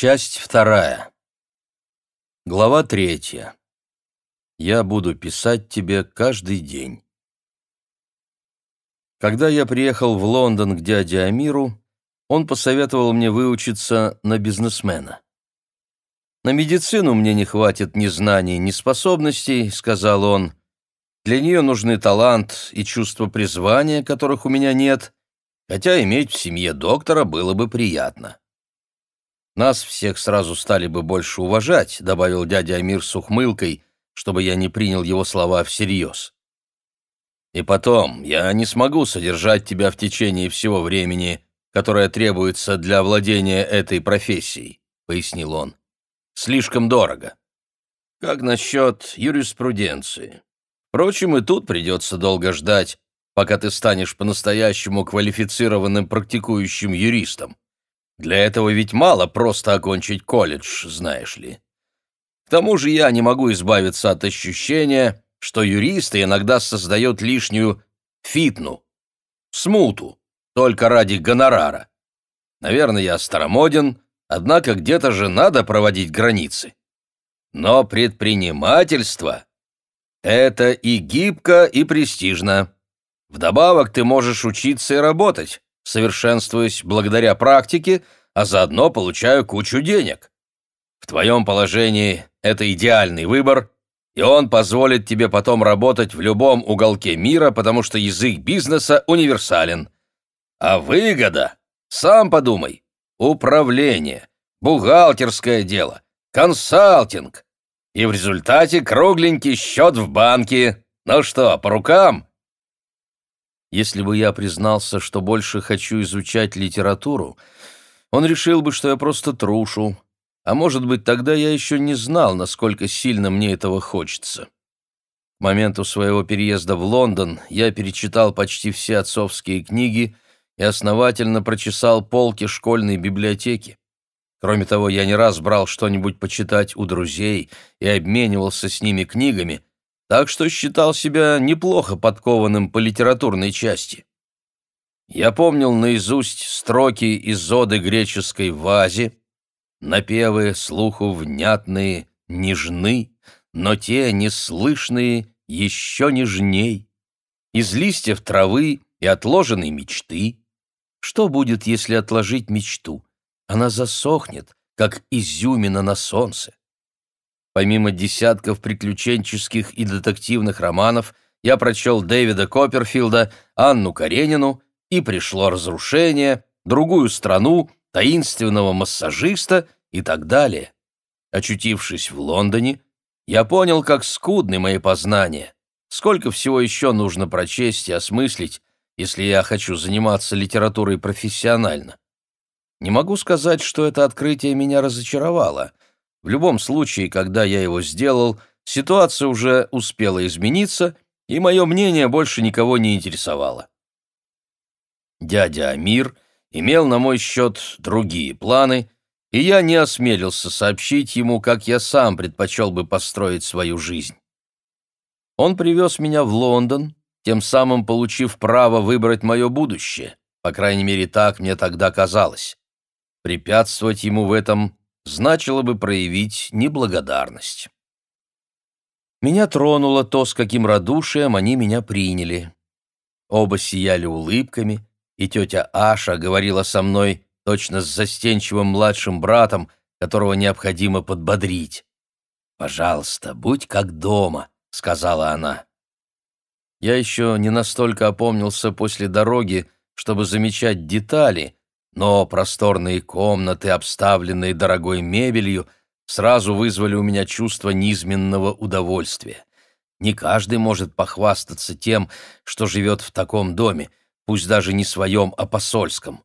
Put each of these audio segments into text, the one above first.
Часть вторая. Глава третья. Я буду писать тебе каждый день. Когда я приехал в Лондон к дяде Амиру, он посоветовал мне выучиться на бизнесмена. «На медицину мне не хватит ни знаний, ни способностей», — сказал он. «Для нее нужны талант и чувство призвания, которых у меня нет, хотя иметь в семье доктора было бы приятно». «Нас всех сразу стали бы больше уважать», — добавил дядя Амир с ухмылкой, чтобы я не принял его слова всерьез. «И потом, я не смогу содержать тебя в течение всего времени, которое требуется для владения этой профессией», — пояснил он. «Слишком дорого. Как насчет юриспруденции? Впрочем, и тут придется долго ждать, пока ты станешь по-настоящему квалифицированным практикующим юристом. Для этого ведь мало просто окончить колледж, знаешь ли. К тому же я не могу избавиться от ощущения, что юристы иногда создают лишнюю фитну, смуту, только ради гонорара. Наверное, я старомоден, однако где-то же надо проводить границы. Но предпринимательство — это и гибко, и престижно. Вдобавок ты можешь учиться и работать, совершенствуюсь благодаря практике, а заодно получаю кучу денег. В твоем положении это идеальный выбор, и он позволит тебе потом работать в любом уголке мира, потому что язык бизнеса универсален. А выгода, сам подумай, управление, бухгалтерское дело, консалтинг. И в результате кругленький счет в банке. Ну что, по рукам? Если бы я признался, что больше хочу изучать литературу, он решил бы, что я просто трушу, а может быть, тогда я еще не знал, насколько сильно мне этого хочется. К моменту своего переезда в Лондон я перечитал почти все отцовские книги и основательно прочесал полки школьной библиотеки. Кроме того, я не раз брал что-нибудь почитать у друзей и обменивался с ними книгами, так что считал себя неплохо подкованным по литературной части. Я помнил наизусть строки из оды греческой вазе, напевы слуху внятные, нежны, но те неслышные еще нежней. Из листьев травы и отложенной мечты. Что будет, если отложить мечту? Она засохнет, как изюмина на солнце. Помимо десятков приключенческих и детективных романов, я прочел Дэвида Копперфилда, Анну Каренину и «Пришло разрушение», «Другую страну», «Таинственного массажиста» и так далее. Очутившись в Лондоне, я понял, как скудны мои познания, сколько всего еще нужно прочесть и осмыслить, если я хочу заниматься литературой профессионально. Не могу сказать, что это открытие меня разочаровало — в любом случае, когда я его сделал, ситуация уже успела измениться, и мое мнение больше никого не интересовало. Дядя Амир имел на мой счет другие планы, и я не осмелился сообщить ему, как я сам предпочел бы построить свою жизнь. Он привез меня в Лондон, тем самым получив право выбрать мое будущее, по крайней мере, так мне тогда казалось. Препятствовать ему в этом значило бы проявить неблагодарность. Меня тронуло то, с каким радушием они меня приняли. Оба сияли улыбками, и тетя Аша говорила со мной точно с застенчивым младшим братом, которого необходимо подбодрить. «Пожалуйста, будь как дома», — сказала она. Я еще не настолько опомнился после дороги, чтобы замечать детали, но просторные комнаты, обставленные дорогой мебелью, сразу вызвали у меня чувство низменного удовольствия. Не каждый может похвастаться тем, что живет в таком доме, пусть даже не своем, а посольском.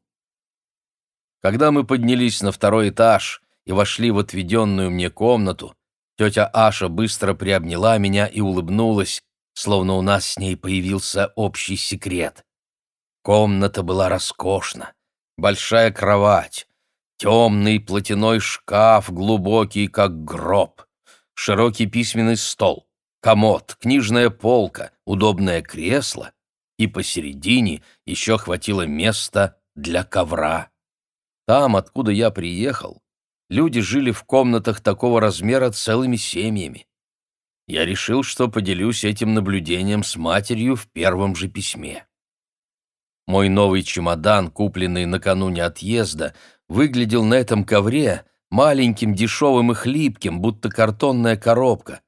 Когда мы поднялись на второй этаж и вошли в отведенную мне комнату, тетя Аша быстро приобняла меня и улыбнулась, словно у нас с ней появился общий секрет. Комната была роскошна большая кровать, темный платяной шкаф, глубокий, как гроб, широкий письменный стол, комод, книжная полка, удобное кресло, и посередине еще хватило места для ковра. Там, откуда я приехал, люди жили в комнатах такого размера целыми семьями. Я решил, что поделюсь этим наблюдением с матерью в первом же письме. Мой новый чемодан, купленный накануне отъезда, выглядел на этом ковре маленьким, дешевым и хлипким, будто картонная коробка.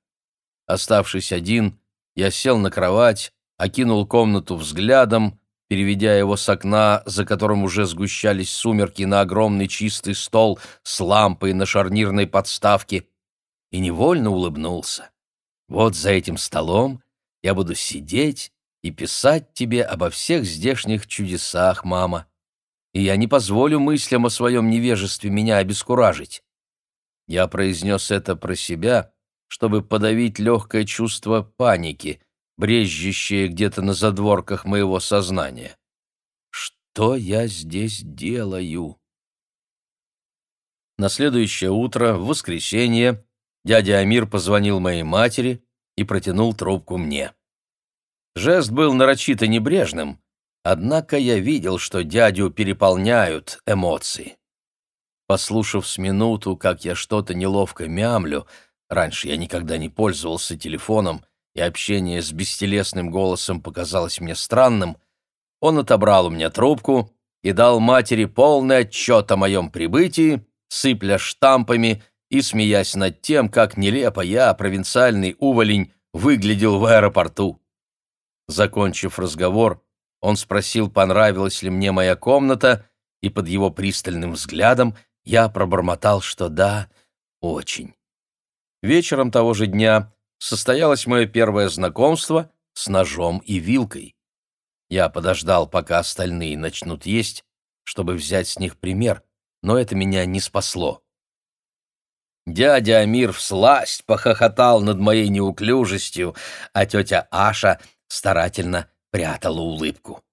Оставшись один, я сел на кровать, окинул комнату взглядом, переведя его с окна, за которым уже сгущались сумерки, на огромный чистый стол с лампой на шарнирной подставке, и невольно улыбнулся. Вот за этим столом я буду сидеть и писать тебе обо всех здешних чудесах, мама. И я не позволю мыслям о своем невежестве меня обескуражить. Я произнес это про себя, чтобы подавить легкое чувство паники, брежущее где-то на задворках моего сознания. Что я здесь делаю? На следующее утро, в воскресенье, дядя Амир позвонил моей матери и протянул трубку мне. Жест был нарочито небрежным, однако я видел, что дядю переполняют эмоции. Послушав с минуту, как я что-то неловко мямлю, раньше я никогда не пользовался телефоном, и общение с бестелесным голосом показалось мне странным, он отобрал у меня трубку и дал матери полный отчет о моем прибытии, сыпля штампами и смеясь над тем, как нелепо я, провинциальный уволень, выглядел в аэропорту. Закончив разговор, он спросил, понравилась ли мне моя комната, и под его пристальным взглядом я пробормотал, что да, очень. Вечером того же дня состоялось мое первое знакомство с ножом и вилкой. Я подождал, пока остальные начнут есть, чтобы взять с них пример, но это меня не спасло. Дядя Амир всласть похохотал над моей неуклюжестью, а тетя Аша старательно прятала улыбку.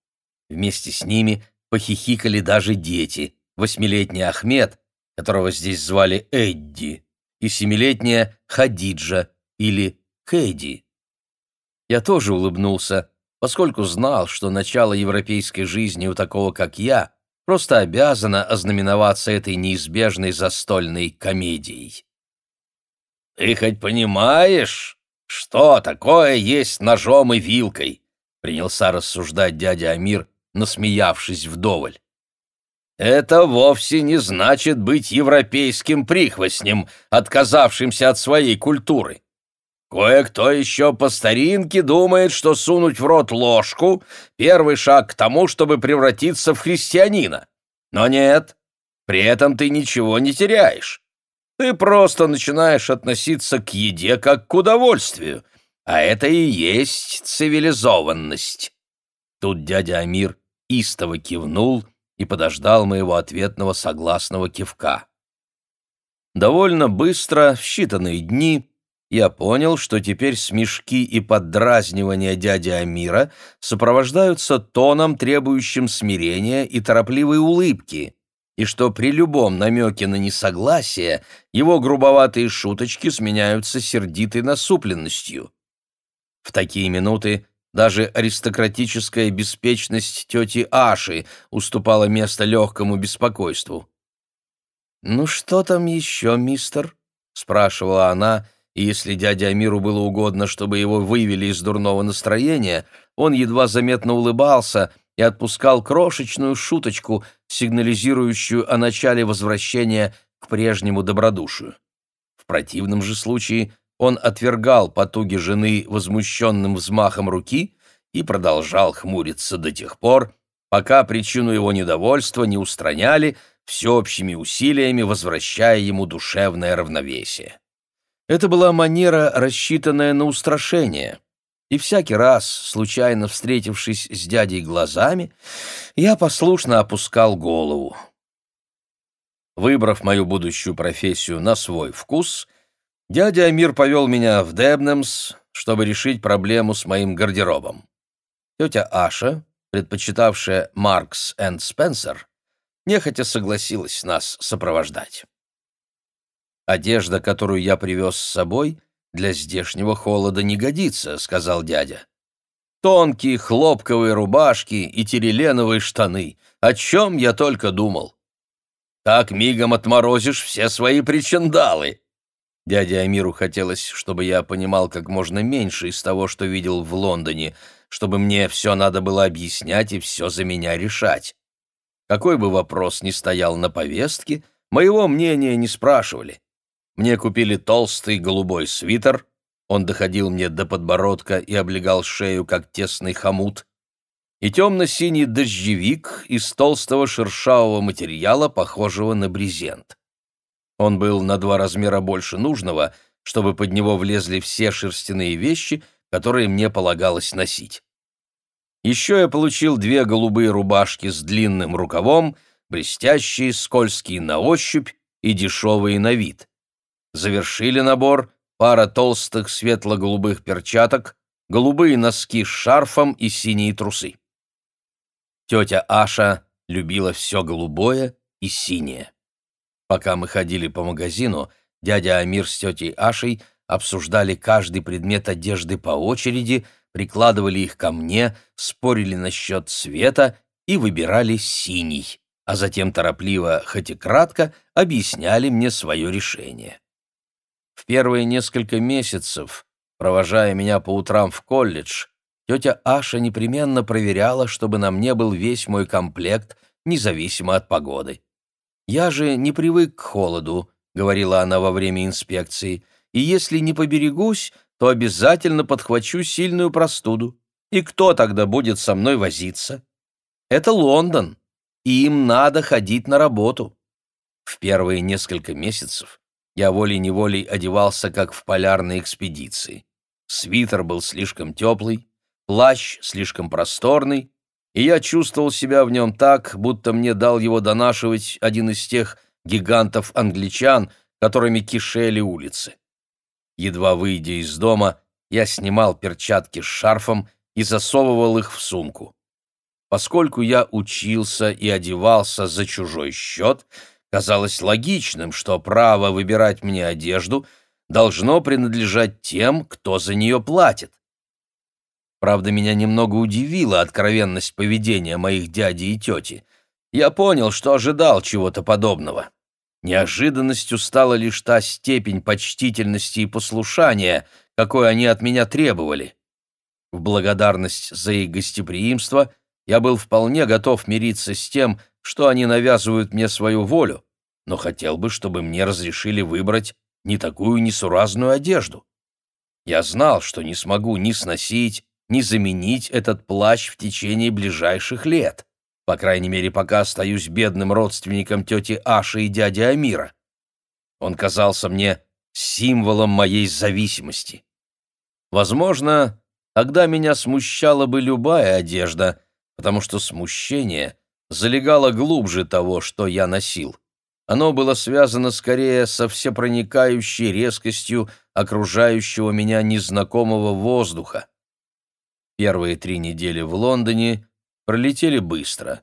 Вместе с ними похихикали даже дети. Восьмилетний Ахмед, которого здесь звали Эдди, и семилетняя Хадиджа или Кэдди. Я тоже улыбнулся, поскольку знал, что начало европейской жизни у такого, как я, просто обязана ознаменоваться этой неизбежной застольной комедией. «Ты хоть понимаешь, что такое есть ножом и вилкой?» — принялся рассуждать дядя Амир, насмеявшись вдоволь. «Это вовсе не значит быть европейским прихвостнем, отказавшимся от своей культуры. Кое-кто еще по старинке думает, что сунуть в рот ложку — первый шаг к тому, чтобы превратиться в христианина. Но нет, при этом ты ничего не теряешь. Ты просто начинаешь относиться к еде как к удовольствию, а это и есть цивилизованность. Тут дядя Амир истово кивнул и подождал моего ответного согласного кивка. Довольно быстро, в считанные дни, я понял, что теперь смешки и поддразнивания дяди Амира сопровождаются тоном, требующим смирения и торопливой улыбки, и что при любом намеке на несогласие его грубоватые шуточки сменяются сердитой насупленностью. В такие минуты даже аристократическая беспечность тети Аши уступала место легкому беспокойству. «Ну что там еще, мистер?» — спрашивала она, — и если дяде Амиру было угодно, чтобы его вывели из дурного настроения, он едва заметно улыбался и отпускал крошечную шуточку, сигнализирующую о начале возвращения к прежнему добродушию. В противном же случае он отвергал потуги жены возмущенным взмахом руки и продолжал хмуриться до тех пор, пока причину его недовольства не устраняли всеобщими усилиями, возвращая ему душевное равновесие. Это была манера, рассчитанная на устрашение. И всякий раз, случайно встретившись с дядей глазами, я послушно опускал голову. Выбрав мою будущую профессию на свой вкус, дядя Амир повел меня в Дебнемс, чтобы решить проблему с моим гардеробом. Тетя Аша, предпочитавшая Маркс энд Спенсер, нехотя согласилась нас сопровождать. «Одежда, которую я привез с собой, для здешнего холода не годится», — сказал дядя. «Тонкие хлопковые рубашки и тиреленовые штаны. О чем я только думал!» так мигом отморозишь все свои причиндалы. Дяде Амиру хотелось, чтобы я понимал как можно меньше из того, что видел в Лондоне, чтобы мне все надо было объяснять и все за меня решать. Какой бы вопрос ни стоял на повестке, моего мнения не спрашивали. Мне купили толстый голубой свитер, он доходил мне до подбородка и облегал шею, как тесный хомут, и темно-синий дождевик из толстого шершавого материала, похожего на брезент. Он был на два размера больше нужного, чтобы под него влезли все шерстяные вещи, которые мне полагалось носить. Еще я получил две голубые рубашки с длинным рукавом, блестящие, скользкие на ощупь и дешевые на вид. Завершили набор пара толстых светло-голубых перчаток, голубые носки с шарфом и синие трусы. Тетя Аша любила все голубое и синее. Пока мы ходили по магазину, дядя Амир с тетей Ашей обсуждали каждый предмет одежды по очереди, прикладывали их ко мне, спорили насчет цвета и выбирали синий, а затем торопливо, хоть и кратко, объясняли мне свое решение. В первые несколько месяцев, провожая меня по утрам в колледж, тетя Аша непременно проверяла, чтобы на мне был весь мой комплект, независимо от погоды. «Я же не привык к холоду», — говорила она во время инспекции, «и если не поберегусь, то обязательно подхвачу сильную простуду. И кто тогда будет со мной возиться? Это Лондон, и им надо ходить на работу». В первые несколько месяцев я волей-неволей одевался, как в полярной экспедиции. Свитер был слишком теплый, плащ слишком просторный, и я чувствовал себя в нем так, будто мне дал его донашивать один из тех гигантов-англичан, которыми кишели улицы. Едва выйдя из дома, я снимал перчатки с шарфом и засовывал их в сумку. Поскольку я учился и одевался за чужой счет, казалось логичным, что право выбирать мне одежду должно принадлежать тем, кто за нее платит. Правда, меня немного удивила откровенность поведения моих дяди и тети. Я понял, что ожидал чего-то подобного. Неожиданностью стала лишь та степень почтительности и послушания, какой они от меня требовали. В благодарность за их гостеприимство я был вполне готов мириться с тем, что они навязывают мне свою волю, но хотел бы, чтобы мне разрешили выбрать не такую несуразную одежду. Я знал, что не смогу ни сносить, не заменить этот плащ в течение ближайших лет, по крайней мере, пока остаюсь бедным родственником тети Аши и дяди Амира. Он казался мне символом моей зависимости. Возможно, тогда меня смущала бы любая одежда, потому что смущение залегало глубже того, что я носил. Оно было связано скорее со всепроникающей резкостью окружающего меня незнакомого воздуха. Первые три недели в Лондоне пролетели быстро.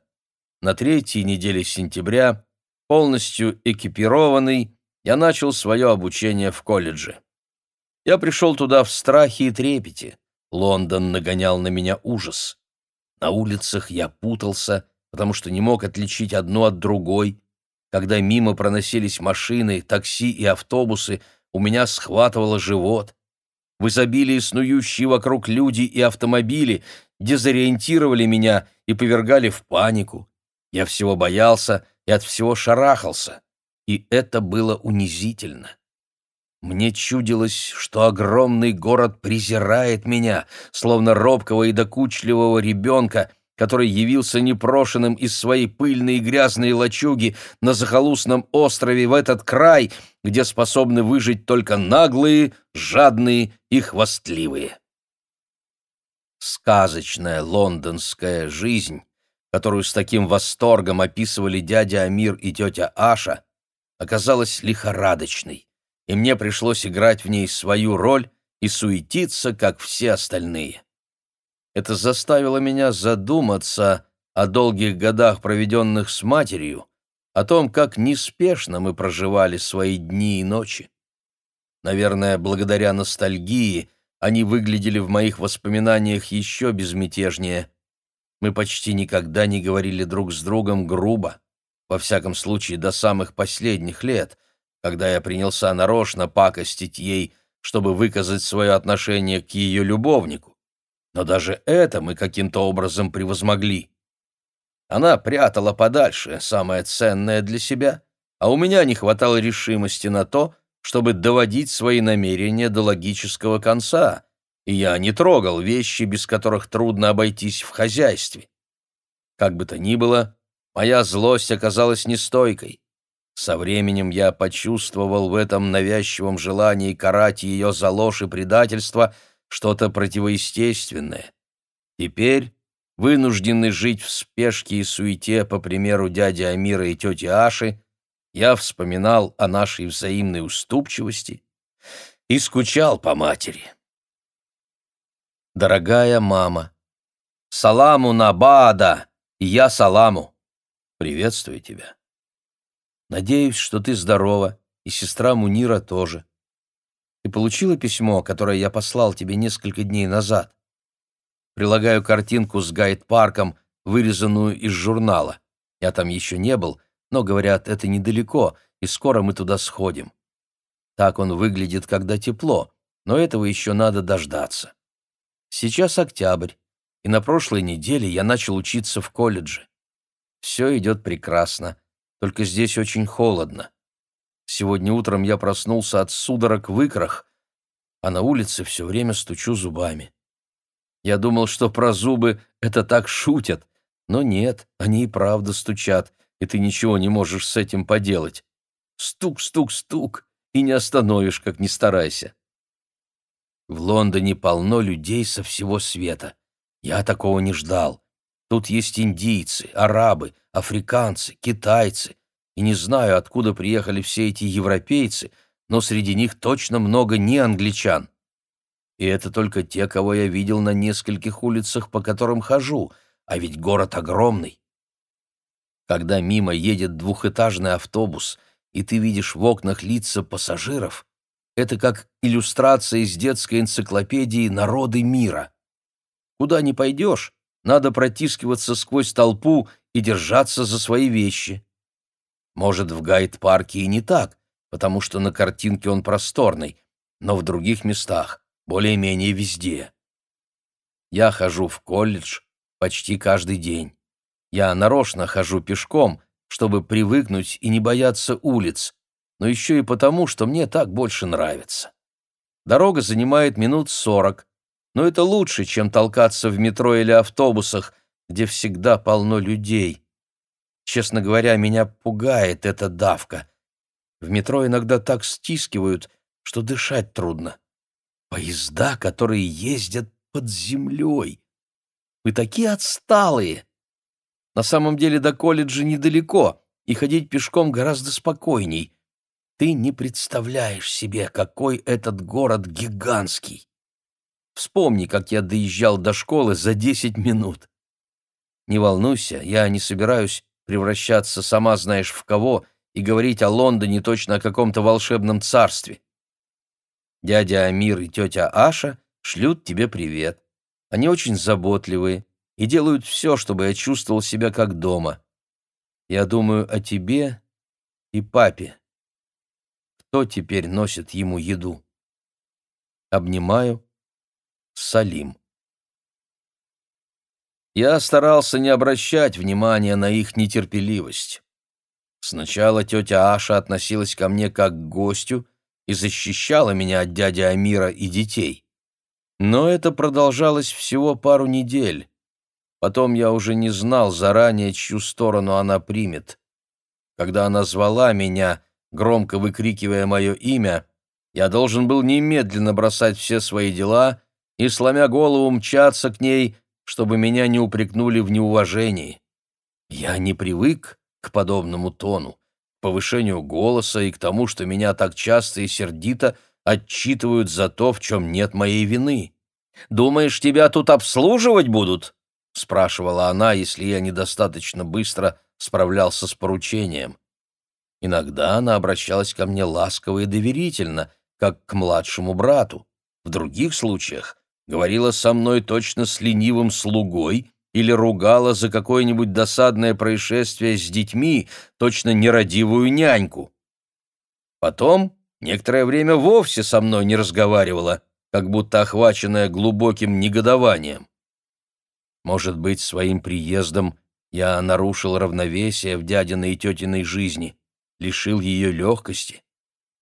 На третьей неделе сентября, полностью экипированный, я начал свое обучение в колледже. Я пришел туда в страхе и трепете. Лондон нагонял на меня ужас. На улицах я путался, потому что не мог отличить одно от другой. Когда мимо проносились машины, такси и автобусы, у меня схватывало живот. В изобилии снующие вокруг люди и автомобили дезориентировали меня и повергали в панику. Я всего боялся и от всего шарахался, и это было унизительно. Мне чудилось, что огромный город презирает меня, словно робкого и докучливого ребенка, который явился непрошенным из своей пыльной и грязной лачуги на захолустном острове в этот край, где способны выжить только наглые, жадные и хвастливые. Сказочная лондонская жизнь, которую с таким восторгом описывали дядя Амир и тетя Аша, оказалась лихорадочной, и мне пришлось играть в ней свою роль и суетиться, как все остальные. Это заставило меня задуматься о долгих годах, проведенных с матерью, о том, как неспешно мы проживали свои дни и ночи. Наверное, благодаря ностальгии они выглядели в моих воспоминаниях еще безмятежнее. Мы почти никогда не говорили друг с другом грубо. во всяком случае до самых последних лет, когда я принялся нарочно пакостить ей, чтобы выказать свое отношение к ее любовнику. Но даже это мы каким-то образом превозмогли. Она прятала подальше самое ценное для себя, а у меня не хватало решимости на то, чтобы доводить свои намерения до логического конца, и я не трогал вещи, без которых трудно обойтись в хозяйстве. Как бы то ни было, моя злость оказалась нестойкой. Со временем я почувствовал в этом навязчивом желании карать ее за ложь и предательство что-то противоестественное. Теперь, вынужденный жить в спешке и суете по примеру дяди Амира и тети Аши, я вспоминал о нашей взаимной уступчивости и скучал по матери. Дорогая мама, саламу набада, и я саламу. Приветствую тебя. Надеюсь, что ты здорова, и сестра Мунира тоже. Получила письмо, которое я послал тебе несколько дней назад? Прилагаю картинку с гайд-парком, вырезанную из журнала. Я там еще не был, но, говорят, это недалеко, и скоро мы туда сходим. Так он выглядит, когда тепло, но этого еще надо дождаться. Сейчас октябрь, и на прошлой неделе я начал учиться в колледже. Все идет прекрасно, только здесь очень холодно. Сегодня утром я проснулся от судорог в икрах, а на улице все время стучу зубами. Я думал, что про зубы это так шутят, но нет, они и правда стучат, и ты ничего не можешь с этим поделать. Стук, стук, стук, и не остановишь, как ни старайся. В Лондоне полно людей со всего света. Я такого не ждал. Тут есть индийцы, арабы, африканцы, китайцы. И не знаю, откуда приехали все эти европейцы, но среди них точно много не англичан. И это только те, кого я видел на нескольких улицах, по которым хожу, а ведь город огромный. Когда мимо едет двухэтажный автобус, и ты видишь в окнах лица пассажиров, это как иллюстрация из детской энциклопедии «Народы мира». Куда ни пойдешь, надо протискиваться сквозь толпу и держаться за свои вещи. Может, в гайд-парке и не так, потому что на картинке он просторный, но в других местах, более-менее везде. Я хожу в колледж почти каждый день. Я нарочно хожу пешком, чтобы привыкнуть и не бояться улиц, но еще и потому, что мне так больше нравится. Дорога занимает минут сорок, но это лучше, чем толкаться в метро или автобусах, где всегда полно людей. Честно говоря, меня пугает эта давка. В метро иногда так стискивают, что дышать трудно. Поезда, которые ездят под землей. Вы такие отсталые. На самом деле до колледжа недалеко, и ходить пешком гораздо спокойней. Ты не представляешь себе, какой этот город гигантский. Вспомни, как я доезжал до школы за десять минут. Не волнуйся, я не собираюсь превращаться сама знаешь в кого и говорить о Лондоне точно о каком-то волшебном царстве. Дядя Амир и тетя Аша шлют тебе привет. Они очень заботливые и делают все, чтобы я чувствовал себя как дома. Я думаю о тебе и папе кто теперь носит ему еду. Обнимаю. Салим. Я старался не обращать внимания на их нетерпеливость. Сначала тетя Аша относилась ко мне как к гостю и защищала меня от дяди Амира и детей. Но это продолжалось всего пару недель. Потом я уже не знал заранее, чью сторону она примет. Когда она звала меня, громко выкрикивая мое имя, я должен был немедленно бросать все свои дела и, сломя голову, мчаться к ней, чтобы меня не упрекнули в неуважении. Я не привык к подобному тону, к повышению голоса и к тому, что меня так часто и сердито отчитывают за то, в чем нет моей вины. «Думаешь, тебя тут обслуживать будут?» — спрашивала она, если я недостаточно быстро справлялся с поручением. Иногда она обращалась ко мне ласково и доверительно, как к младшему брату. В других случаях говорила со мной точно с ленивым слугой или ругала за какое-нибудь досадное происшествие с детьми, точно нерадивую няньку. Потом некоторое время вовсе со мной не разговаривала, как будто охваченная глубоким негодованием. Может быть, своим приездом я нарушил равновесие в дядиной и тетиной жизни, лишил ее легкости.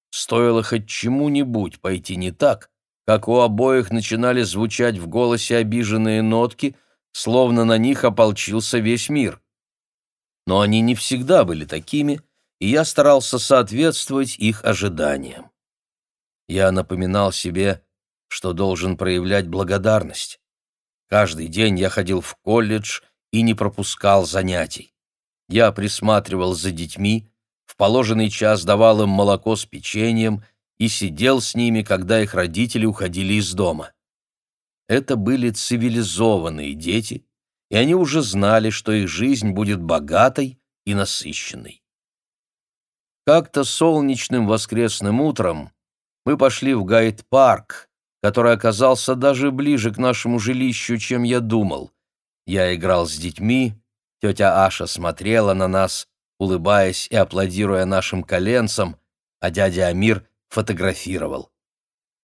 Стоило хоть чему-нибудь пойти не так, как у обоих начинали звучать в голосе обиженные нотки, словно на них ополчился весь мир. Но они не всегда были такими, и я старался соответствовать их ожиданиям. Я напоминал себе, что должен проявлять благодарность. Каждый день я ходил в колледж и не пропускал занятий. Я присматривал за детьми, в положенный час давал им молоко с печеньем и сидел с ними, когда их родители уходили из дома. Это были цивилизованные дети, и они уже знали, что их жизнь будет богатой и насыщенной. Как-то солнечным воскресным утром мы пошли в Гайд-парк, который оказался даже ближе к нашему жилищу, чем я думал. Я играл с детьми, тетя Аша смотрела на нас, улыбаясь и аплодируя нашим коленцам, а дядя Амир фотографировал.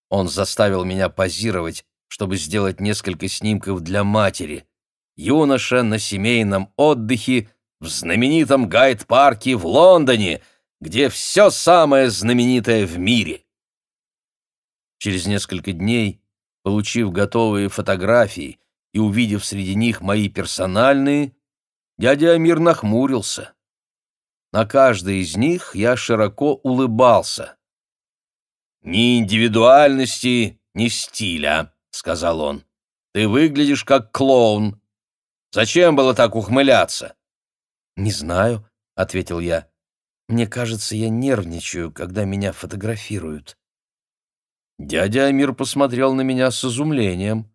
Он заставил меня позировать, чтобы сделать несколько снимков для матери. Юноша на семейном отдыхе в знаменитом гайд-парке в Лондоне, где все самое знаменитое в мире. Через несколько дней, получив готовые фотографии и увидев среди них мои персональные, дядя Амир нахмурился. На каждой из них я широко улыбался. «Ни индивидуальности, ни стиля», — сказал он. «Ты выглядишь как клоун. Зачем было так ухмыляться?» «Не знаю», — ответил я. «Мне кажется, я нервничаю, когда меня фотографируют». Дядя Амир посмотрел на меня с изумлением.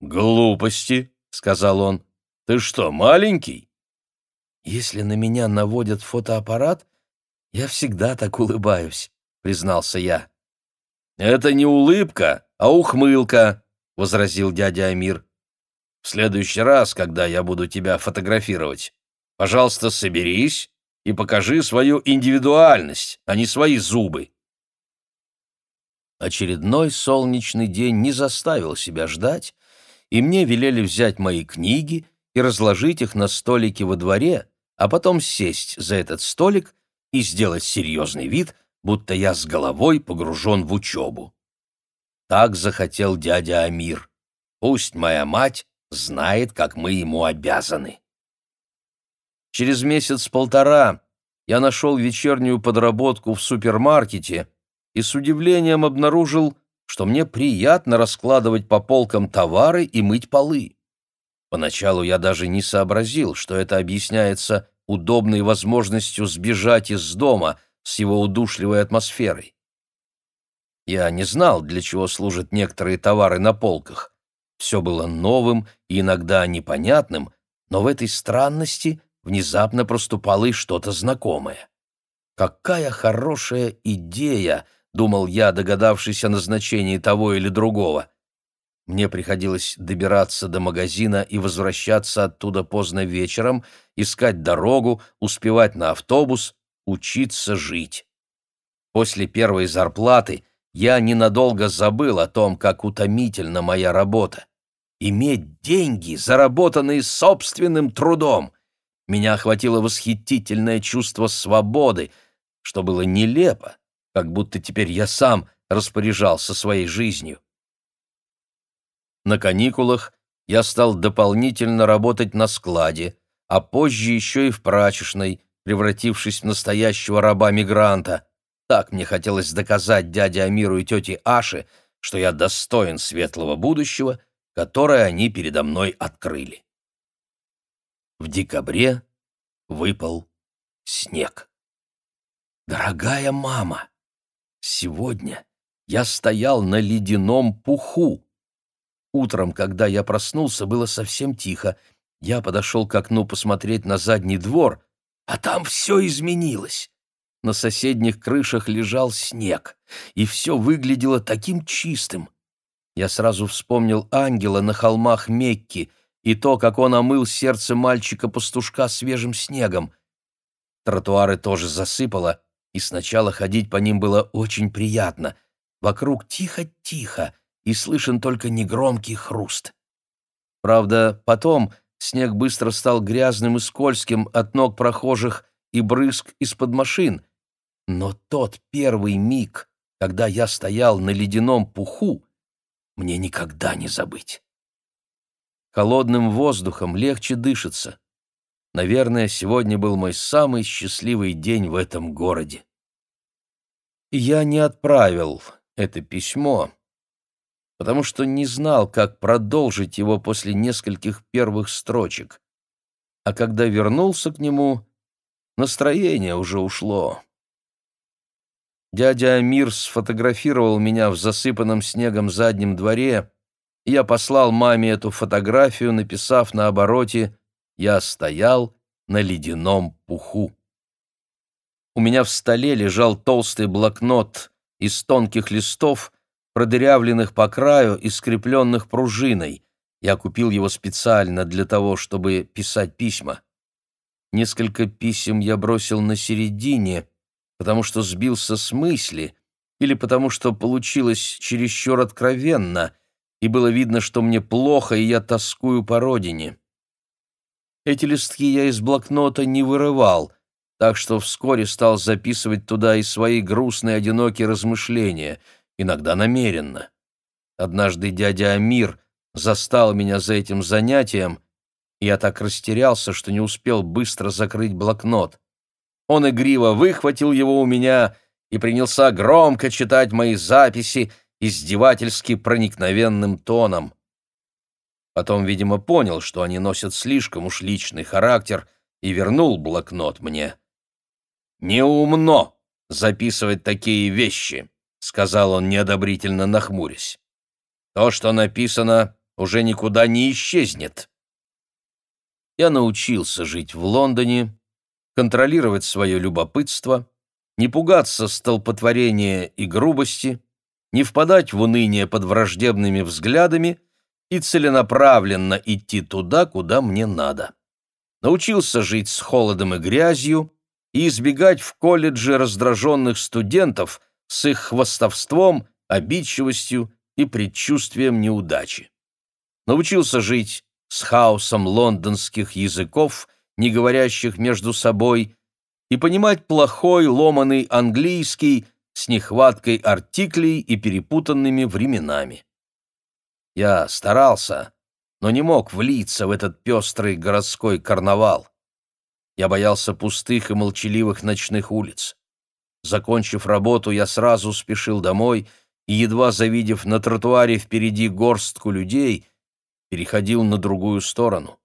«Глупости», — сказал он. «Ты что, маленький?» «Если на меня наводят фотоаппарат, я всегда так улыбаюсь», — признался я. «Это не улыбка, а ухмылка», — возразил дядя Амир. «В следующий раз, когда я буду тебя фотографировать, пожалуйста, соберись и покажи свою индивидуальность, а не свои зубы». Очередной солнечный день не заставил себя ждать, и мне велели взять мои книги и разложить их на столике во дворе, а потом сесть за этот столик и сделать серьезный вид, будто я с головой погружен в учебу. Так захотел дядя Амир. Пусть моя мать знает, как мы ему обязаны. Через месяц-полтора я нашел вечернюю подработку в супермаркете и с удивлением обнаружил, что мне приятно раскладывать по полкам товары и мыть полы. Поначалу я даже не сообразил, что это объясняется удобной возможностью сбежать из дома с его удушливой атмосферой. Я не знал, для чего служат некоторые товары на полках. Все было новым и иногда непонятным, но в этой странности внезапно проступало и что-то знакомое. Какая хорошая идея, думал я, догадавшись о назначении того или другого. Мне приходилось добираться до магазина и возвращаться оттуда поздно вечером, искать дорогу, успевать на автобус, учиться жить. После первой зарплаты я ненадолго забыл о том, как утомительна моя работа. Иметь деньги, заработанные собственным трудом. Меня охватило восхитительное чувство свободы, что было нелепо, как будто теперь я сам распоряжался своей жизнью. На каникулах я стал дополнительно работать на складе, а позже еще и в прачечной, превратившись в настоящего раба-мигранта. Так мне хотелось доказать дяде Амиру и тете Аше, что я достоин светлого будущего, которое они передо мной открыли. В декабре выпал снег. «Дорогая мама, сегодня я стоял на ледяном пуху, Утром, когда я проснулся, было совсем тихо. Я подошел к окну посмотреть на задний двор, а там все изменилось. На соседних крышах лежал снег, и все выглядело таким чистым. Я сразу вспомнил ангела на холмах Мекки, и то, как он омыл сердце мальчика-пастушка свежим снегом. Тротуары тоже засыпало, и сначала ходить по ним было очень приятно. Вокруг тихо-тихо, и слышен только негромкий хруст. Правда, потом снег быстро стал грязным и скользким от ног прохожих и брызг из-под машин. Но тот первый миг, когда я стоял на ледяном пуху, мне никогда не забыть. Холодным воздухом легче дышится. Наверное, сегодня был мой самый счастливый день в этом городе. Я не отправил это письмо, потому что не знал, как продолжить его после нескольких первых строчек. А когда вернулся к нему, настроение уже ушло. Дядя Амир сфотографировал меня в засыпанном снегом заднем дворе, и я послал маме эту фотографию, написав на обороте «Я стоял на ледяном пуху». У меня в столе лежал толстый блокнот из тонких листов, продырявленных по краю и скрепленных пружиной. Я купил его специально для того, чтобы писать письма. Несколько писем я бросил на середине — потому что сбился с мысли или потому что получилось чересчур откровенно, и было видно, что мне плохо, и я тоскую по родине. Эти листки я из блокнота не вырывал, так что вскоре стал записывать туда и свои грустные одинокие размышления, иногда намеренно. Однажды дядя Амир застал меня за этим занятием, и я так растерялся, что не успел быстро закрыть блокнот. Он игриво выхватил его у меня и принялся громко читать мои записи издевательски проникновенным тоном. Потом, видимо, понял, что они носят слишком уж личный характер, и вернул блокнот мне. «Неумно записывать такие вещи», — сказал он неодобрительно нахмурясь. «То, что написано, уже никуда не исчезнет». Я научился жить в Лондоне, контролировать свое любопытство, не пугаться столпотворения и грубости, не впадать в уныние под враждебными взглядами и целенаправленно идти туда, куда мне надо. Научился жить с холодом и грязью и избегать в колледже раздраженных студентов с их хвостовством, обидчивостью и предчувствием неудачи. Научился жить с хаосом лондонских языков не говорящих между собой, и понимать плохой ломаный английский с нехваткой артиклей и перепутанными временами. Я старался, но не мог влиться в этот пестрый городской карнавал. Я боялся пустых и молчаливых ночных улиц. Закончив работу, я сразу спешил домой и, едва завидев на тротуаре впереди горстку людей, переходил на другую сторону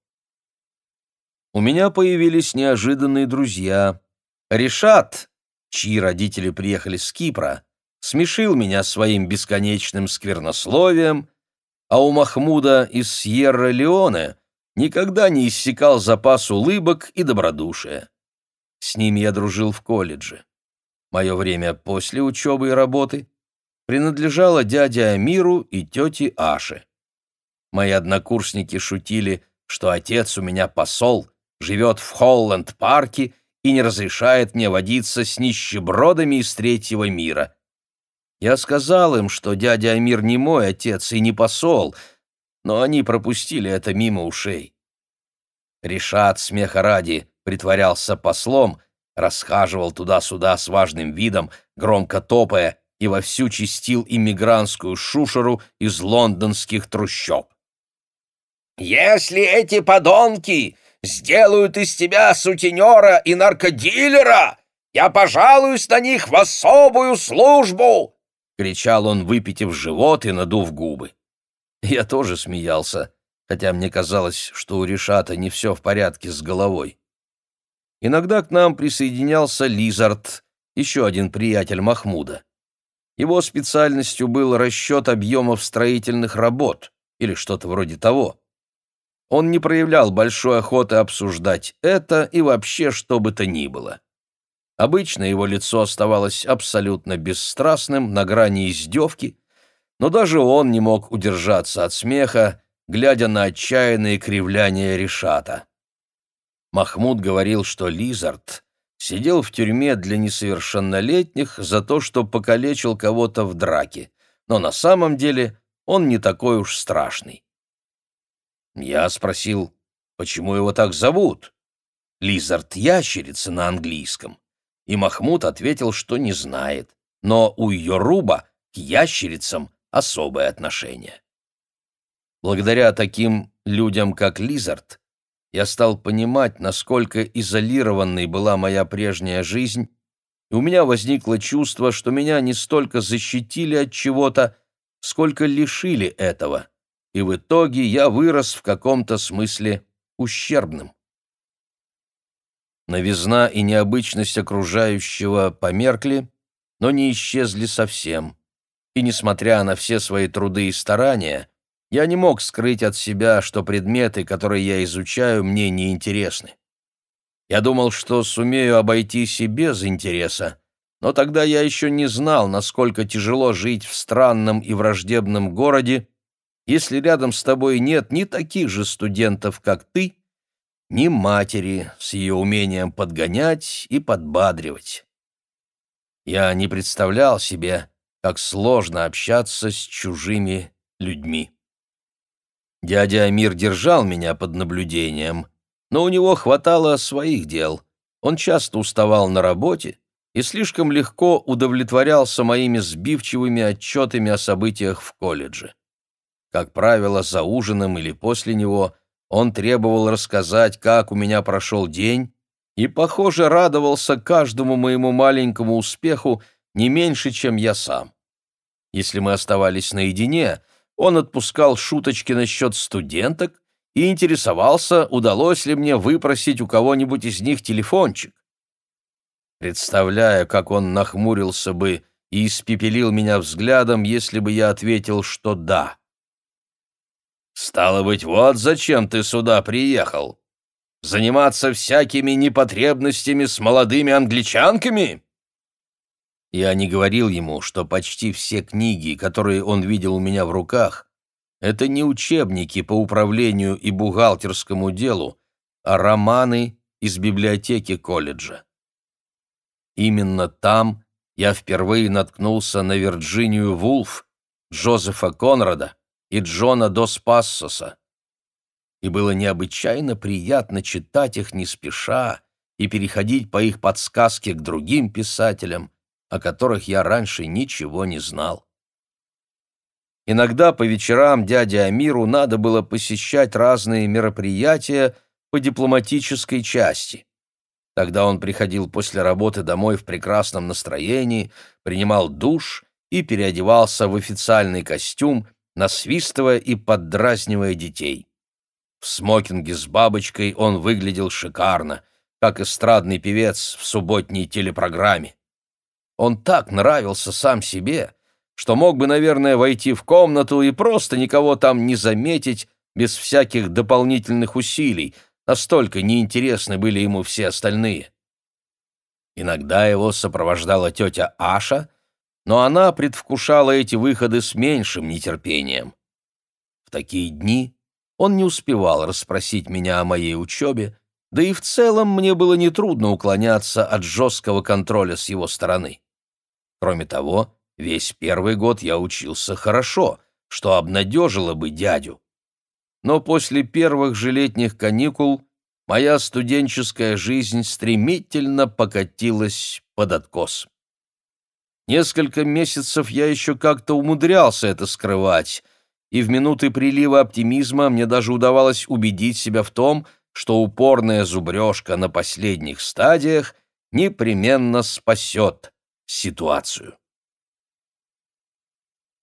у меня появились неожиданные друзья. Решат, чьи родители приехали с Кипра, смешил меня своим бесконечным сквернословием, а у Махмуда из Сьерра-Леоне никогда не иссякал запас улыбок и добродушия. С ними я дружил в колледже. Мое время после учебы и работы принадлежало дяде Амиру и тете Аше. Мои однокурсники шутили, что отец у меня посол — живет в Холланд-парке и не разрешает мне водиться с нищебродами из третьего мира. Я сказал им, что дядя Амир не мой отец и не посол, но они пропустили это мимо ушей. Решат, смеха ради, притворялся послом, расхаживал туда-сюда с важным видом, громко топая, и вовсю чистил иммигрантскую шушеру из лондонских трущоб. «Если эти подонки сделают из тебя сутенера и наркодилера, я пожалуюсь на них в особую службу!» — кричал он, выпитив живот и надув губы. Я тоже смеялся, хотя мне казалось, что у Решата не все в порядке с головой. Иногда к нам присоединялся Лизард, еще один приятель Махмуда. Его специальностью был расчет объемов строительных работ или что-то вроде того. Он не проявлял большой охоты обсуждать это и вообще что бы то ни было. Обычно его лицо оставалось абсолютно бесстрастным, на грани издевки, но даже он не мог удержаться от смеха, глядя на отчаянные кривляния Решата. Махмуд говорил, что Лизард сидел в тюрьме для несовершеннолетних за то, что покалечил кого-то в драке, но на самом деле он не такой уж страшный. Я спросил, почему его так зовут? Лизард — ящерица на английском. И Махмуд ответил, что не знает, но у Йоруба к ящерицам особое отношение. Благодаря таким людям, как Лизард, я стал понимать, насколько изолированной была моя прежняя жизнь, и у меня возникло чувство, что меня не столько защитили от чего-то, сколько лишили этого, и в итоге я вырос в каком-то смысле ущербным. Новизна и необычность окружающего померкли, но не исчезли совсем, и, несмотря на все свои труды и старания, я не мог скрыть от себя, что предметы, которые я изучаю, мне не интересны. Я думал, что сумею обойтись и без интереса, но тогда я еще не знал, насколько тяжело жить в странном и враждебном городе, если рядом с тобой нет ни таких же студентов, как ты, ни матери с ее умением подгонять и подбадривать. Я не представлял себе, как сложно общаться с чужими людьми. Дядя Амир держал меня под наблюдением, но у него хватало своих дел. Он часто уставал на работе и слишком легко удовлетворялся моими сбивчивыми отчетами о событиях в колледже. Как правило, за ужином или после него он требовал рассказать, как у меня прошел день, и, похоже, радовался каждому моему маленькому успеху не меньше, чем я сам. Если мы оставались наедине, он отпускал шуточки насчет студенток и интересовался, удалось ли мне выпросить у кого-нибудь из них телефончик. Представляя, как он нахмурился бы и испепелил меня взглядом, если бы я ответил, что да. «Стало быть, вот зачем ты сюда приехал? Заниматься всякими непотребностями с молодыми англичанками?» Я не говорил ему, что почти все книги, которые он видел у меня в руках, это не учебники по управлению и бухгалтерскому делу, а романы из библиотеки колледжа. Именно там я впервые наткнулся на Вирджинию Вулф, Джозефа Конрада и Джона Дос Пассоса. И было необычайно приятно читать их не спеша и переходить по их подсказке к другим писателям, о которых я раньше ничего не знал. Иногда по вечерам дяде Амиру надо было посещать разные мероприятия по дипломатической части. Тогда он приходил после работы домой в прекрасном настроении, принимал душ и переодевался в официальный костюм, насвистывая и поддразнивая детей. В смокинге с бабочкой он выглядел шикарно, как эстрадный певец в субботней телепрограмме. Он так нравился сам себе, что мог бы, наверное, войти в комнату и просто никого там не заметить без всяких дополнительных усилий, настолько неинтересны были ему все остальные. Иногда его сопровождала тетя Аша, но она предвкушала эти выходы с меньшим нетерпением. В такие дни он не успевал расспросить меня о моей учебе, да и в целом мне было нетрудно уклоняться от жесткого контроля с его стороны. Кроме того, весь первый год я учился хорошо, что обнадежило бы дядю. Но после первых же летних каникул моя студенческая жизнь стремительно покатилась под откос. Несколько месяцев я еще как-то умудрялся это скрывать, и в минуты прилива оптимизма мне даже удавалось убедить себя в том, что упорная зубрежка на последних стадиях непременно спасет ситуацию.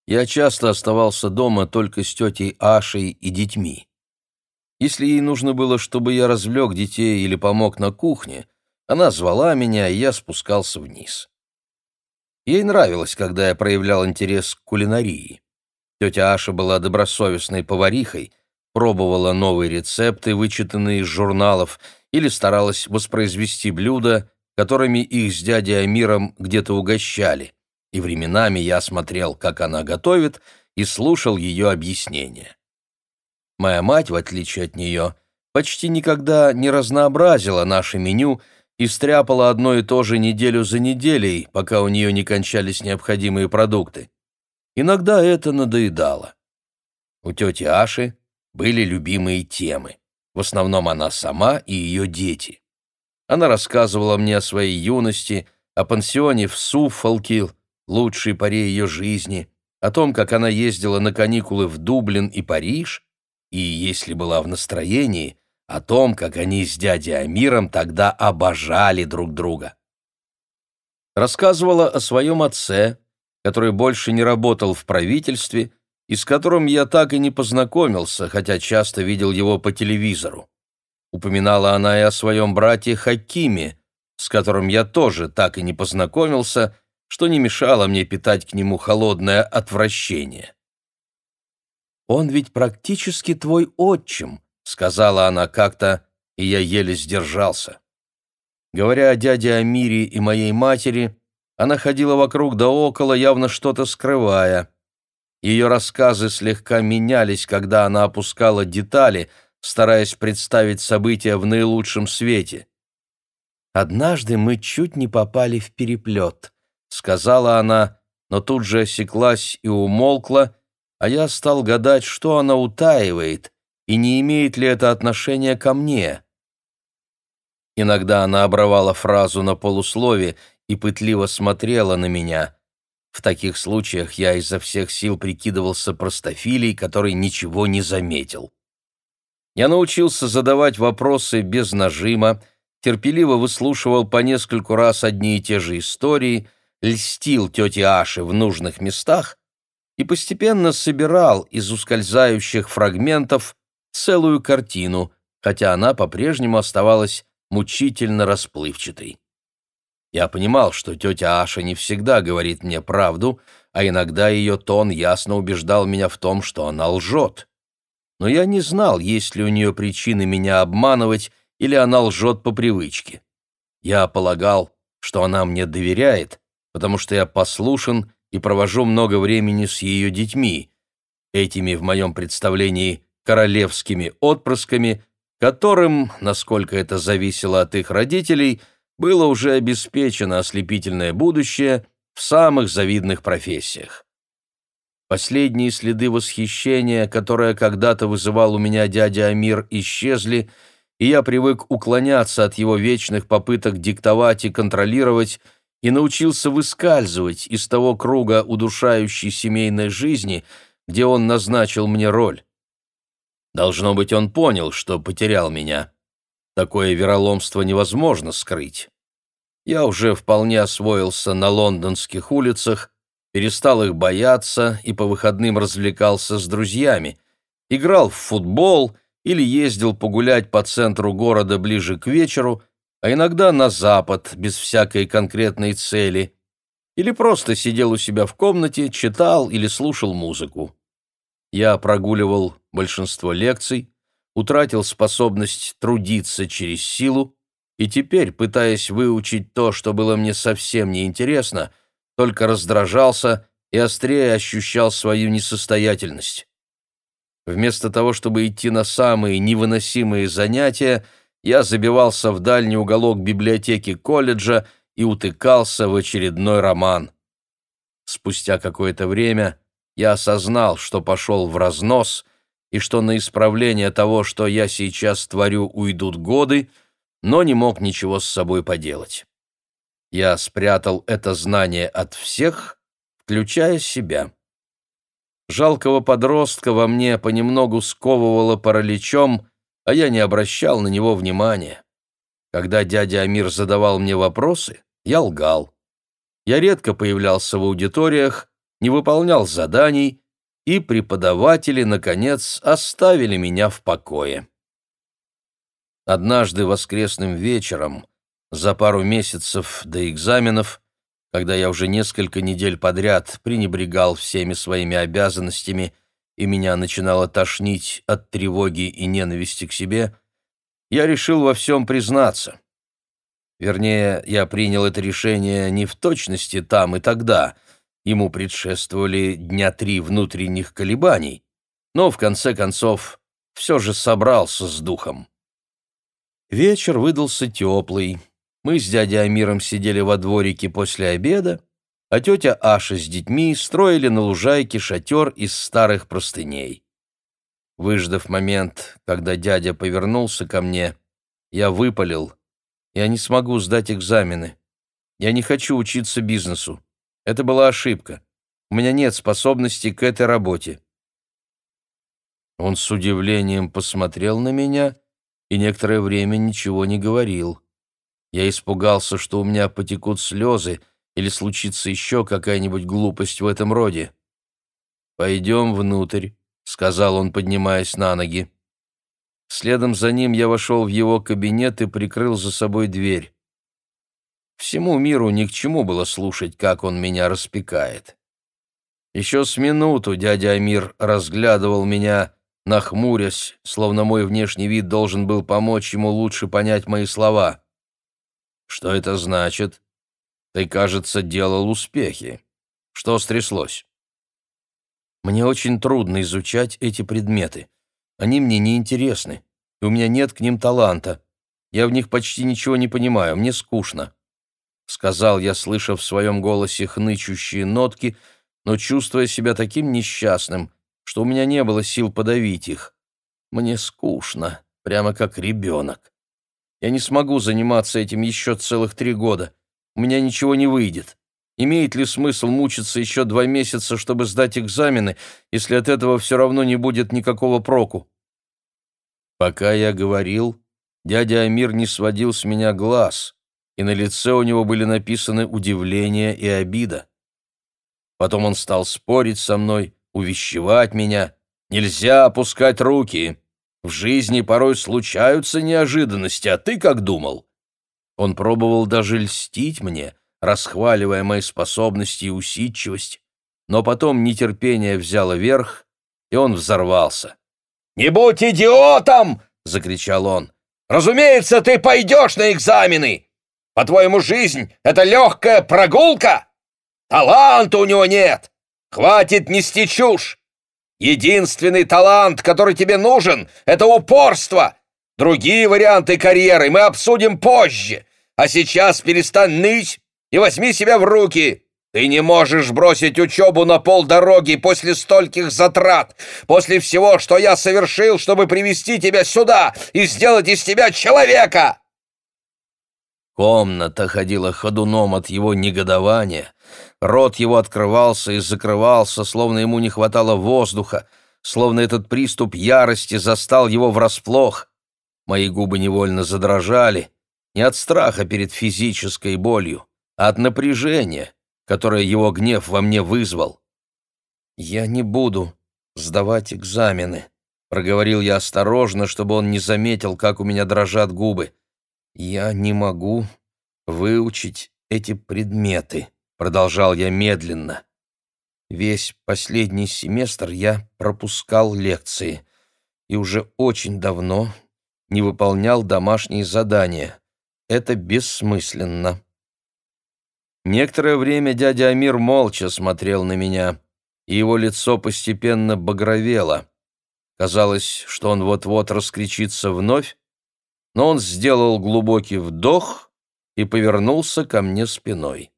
Я часто оставался дома только с тетей Ашей и детьми. Если ей нужно было, чтобы я развлек детей или помог на кухне, она звала меня, и я спускался вниз. Ей нравилось, когда я проявлял интерес к кулинарии. Тетя Аша была добросовестной поварихой, пробовала новые рецепты, вычитанные из журналов, или старалась воспроизвести блюда, которыми их с дядей Амиром где-то угощали, и временами я смотрел, как она готовит, и слушал ее объяснения. Моя мать, в отличие от нее, почти никогда не разнообразила наше меню и стряпала одно и то же неделю за неделей, пока у нее не кончались необходимые продукты. Иногда это надоедало. У тети Аши были любимые темы. В основном она сама и ее дети. Она рассказывала мне о своей юности, о пансионе в Суффолке, лучшей поре ее жизни, о том, как она ездила на каникулы в Дублин и Париж, и, если была в настроении, о том, как они с дядей Амиром тогда обожали друг друга. Рассказывала о своем отце, который больше не работал в правительстве и с которым я так и не познакомился, хотя часто видел его по телевизору. Упоминала она и о своем брате Хакиме, с которым я тоже так и не познакомился, что не мешало мне питать к нему холодное отвращение. «Он ведь практически твой отчим», — сказала она как-то, и я еле сдержался. Говоря о дяде Амире и моей матери, она ходила вокруг да около, явно что-то скрывая. Ее рассказы слегка менялись, когда она опускала детали, стараясь представить события в наилучшем свете. «Однажды мы чуть не попали в переплет», — сказала она, но тут же осеклась и умолкла, а я стал гадать, что она утаивает, и не имеет ли это отношения ко мне. Иногда она обрывала фразу на полуслове и пытливо смотрела на меня. В таких случаях я изо всех сил прикидывался простофилей, который ничего не заметил. Я научился задавать вопросы без нажима, терпеливо выслушивал по нескольку раз одни и те же истории, льстил тете Аше в нужных местах и постепенно собирал из ускользающих фрагментов целую картину, хотя она по-прежнему оставалась мучительно расплывчатой. Я понимал, что тетя Аша не всегда говорит мне правду, а иногда ее тон ясно убеждал меня в том, что она лжет. Но я не знал, есть ли у нее причины меня обманывать, или она лжет по привычке. Я полагал, что она мне доверяет, потому что я послушен и провожу много времени с ее детьми, этими, в моем представлении, королевскими отпрысками, которым, насколько это зависело от их родителей, было уже обеспечено ослепительное будущее в самых завидных профессиях. Последние следы восхищения, которое когда-то вызывал у меня дядя Амир, исчезли, и я привык уклоняться от его вечных попыток диктовать и контролировать, и научился выскальзывать из того круга удушающей семейной жизни, где он назначил мне роль. Должно быть, он понял, что потерял меня. Такое вероломство невозможно скрыть. Я уже вполне освоился на лондонских улицах, перестал их бояться и по выходным развлекался с друзьями, играл в футбол или ездил погулять по центру города ближе к вечеру, а иногда на запад, без всякой конкретной цели, или просто сидел у себя в комнате, читал или слушал музыку. Я прогуливал большинство лекций, утратил способность трудиться через силу, и теперь, пытаясь выучить то, что было мне совсем неинтересно, только раздражался и острее ощущал свою несостоятельность. Вместо того, чтобы идти на самые невыносимые занятия, я забивался в дальний уголок библиотеки колледжа и утыкался в очередной роман. Спустя какое-то время я осознал, что пошел в разнос, и что на исправление того, что я сейчас творю, уйдут годы, но не мог ничего с собой поделать. Я спрятал это знание от всех, включая себя. Жалкого подростка во мне понемногу сковывало параличом, а я не обращал на него внимания. Когда дядя Амир задавал мне вопросы, я лгал. Я редко появлялся в аудиториях, не выполнял заданий, и преподаватели, наконец, оставили меня в покое. Однажды воскресным вечером, за пару месяцев до экзаменов, когда я уже несколько недель подряд пренебрегал всеми своими обязанностями и меня начинало тошнить от тревоги и ненависти к себе, я решил во всем признаться. Вернее, я принял это решение не в точности там и тогда, ему предшествовали дня три внутренних колебаний, но, в конце концов, все же собрался с духом. Вечер выдался теплый. Мы с дядей Амиром сидели во дворике после обеда, а тетя Аша с детьми строили на лужайке шатер из старых простыней. Выждав момент, когда дядя повернулся ко мне, я выпалил. Я не смогу сдать экзамены. Я не хочу учиться бизнесу. Это была ошибка. У меня нет способностей к этой работе. Он с удивлением посмотрел на меня и некоторое время ничего не говорил. Я испугался, что у меня потекут слезы или случится еще какая-нибудь глупость в этом роде. «Пойдем внутрь», — сказал он, поднимаясь на ноги. Следом за ним я вошел в его кабинет и прикрыл за собой дверь. Всему миру ни к чему было слушать, как он меня распекает. Еще с минуту дядя Амир разглядывал меня, нахмурясь, словно мой внешний вид должен был помочь ему лучше понять мои слова. «Что это значит? Ты, кажется, делал успехи. Что стряслось?» Мне очень трудно изучать эти предметы. Они мне не интересны, и у меня нет к ним таланта. Я в них почти ничего не понимаю, мне скучно. Сказал я, слыша в своем голосе хнычущие нотки, но чувствуя себя таким несчастным, что у меня не было сил подавить их. Мне скучно, прямо как ребенок. Я не смогу заниматься этим еще целых три года. У меня ничего не выйдет. Имеет ли смысл мучиться еще два месяца, чтобы сдать экзамены, если от этого все равно не будет никакого проку? Пока я говорил, дядя Амир не сводил с меня глаз, и на лице у него были написаны удивление и обида. Потом он стал спорить со мной, увещевать меня. «Нельзя опускать руки. В жизни порой случаются неожиданности, а ты как думал?» Он пробовал даже льстить мне — расхваливая мои способности и усидчивость, но потом нетерпение взяло верх, и он взорвался. «Не будь идиотом!» — закричал он. «Разумеется, ты пойдешь на экзамены! По-твоему, жизнь — это легкая прогулка? Таланта у него нет! Хватит нести чушь! Единственный талант, который тебе нужен, — это упорство! Другие варианты карьеры мы обсудим позже, а сейчас перестань ныть и возьми себя в руки. Ты не можешь бросить учебу на полдороги после стольких затрат, после всего, что я совершил, чтобы привести тебя сюда и сделать из тебя человека!» Комната ходила ходуном от его негодования. Рот его открывался и закрывался, словно ему не хватало воздуха, словно этот приступ ярости застал его врасплох. Мои губы невольно задрожали, не от страха перед физической болью, от напряжения, которое его гнев во мне вызвал. «Я не буду сдавать экзамены», — проговорил я осторожно, чтобы он не заметил, как у меня дрожат губы. «Я не могу выучить эти предметы», — продолжал я медленно. Весь последний семестр я пропускал лекции и уже очень давно не выполнял домашние задания. Это бессмысленно. Некоторое время дядя Амир молча смотрел на меня, и его лицо постепенно багровело. Казалось, что он вот-вот раскричится вновь, но он сделал глубокий вдох и повернулся ко мне спиной.